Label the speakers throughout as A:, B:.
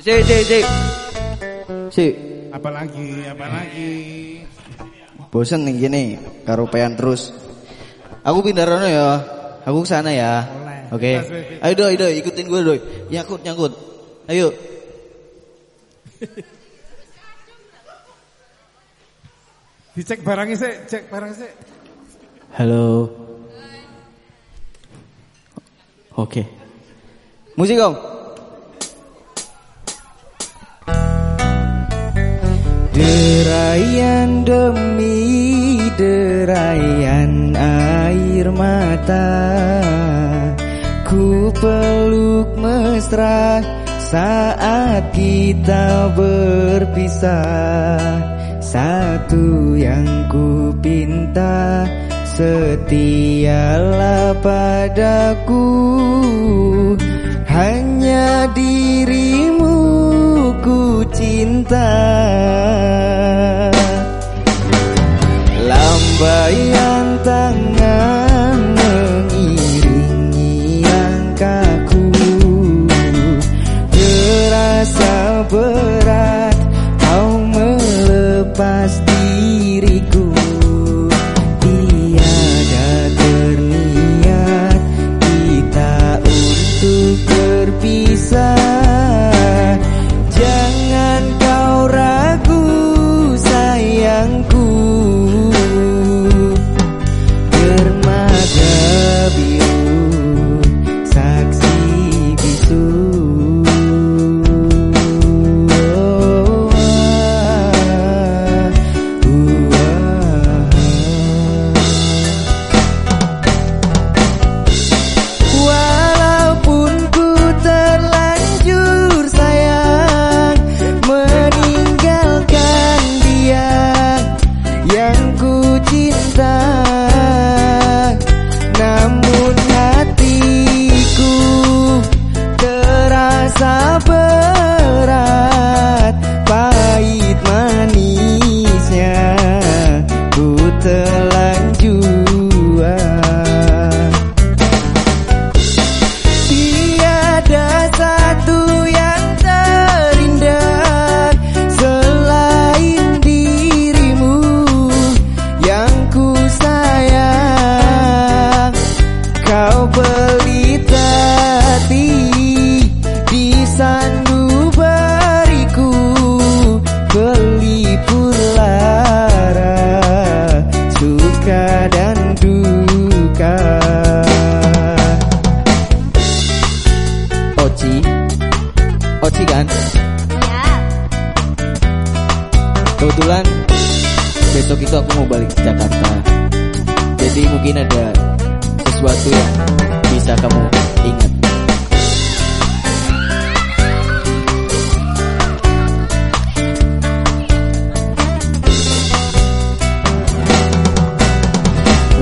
A: Si, si, si. Si.
B: Apalagi, apalagi.
A: Bosen nih gini, karupean terus. Aku pindah rono ya. Aku ke sana ya. Oke. Ayo doi, doi, ikutin gue doi. Nyangkut, nyangkut. Ayo.
B: Dicek barangnya sih, cek barangnya sih.
A: Halo. Oke. Musik om. Derayan demi derayan air mata Ku peluk mesra saat kita berpisah. Satu yang ku pinta Setialah padaku. Hanya dirimu ku cinta Terasa hati di sanubariku pelipur lara suka dan duka. Oci Oci kan?
C: Ya,
A: Kebetulan besok itu aku mau balik ke Jakarta Jadi mungkin ada sesuatu yang bisa kamu ingat.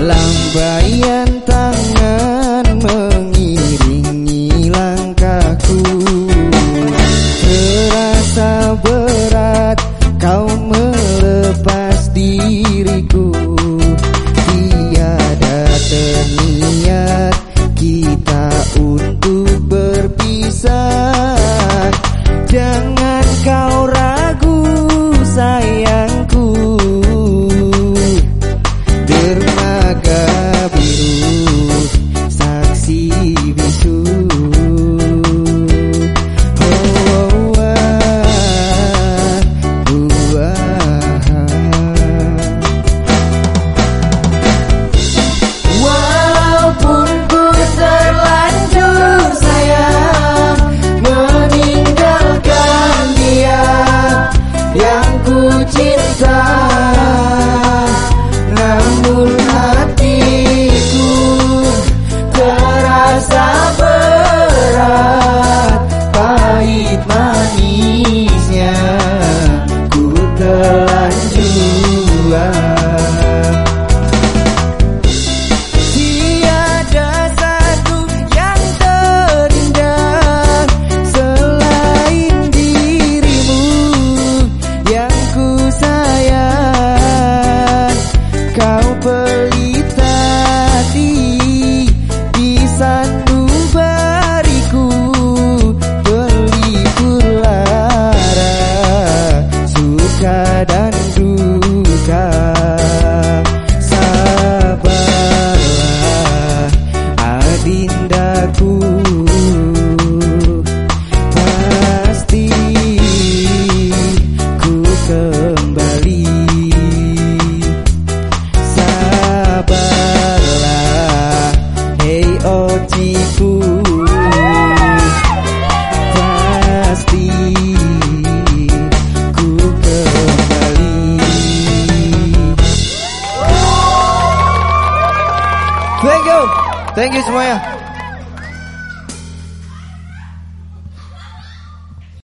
A: Lambaian tangan mengiringi langkahku. Terasa berat kau melepas diriku money. Pasti ku kembali. Thank you. Thank you semuanya.